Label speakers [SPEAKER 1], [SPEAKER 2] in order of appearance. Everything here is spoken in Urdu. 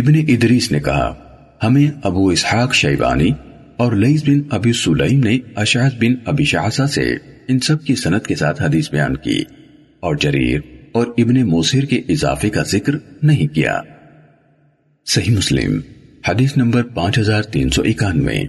[SPEAKER 1] ابن ادریس نے کہا، ہمیں ابو اسحاق شیبانی اور لئیس بن ابی سلیم نے اشعث بن ابی شعثہ سے ان سب کی سنت کے ساتھ حدیث بیان کی اور جریر اور ابن موسیر کے اضافے کا ذکر نہیں کیا۔ صحیح مسلم، حدیث نمبر پانچ ہزار تین سو اکانوے۔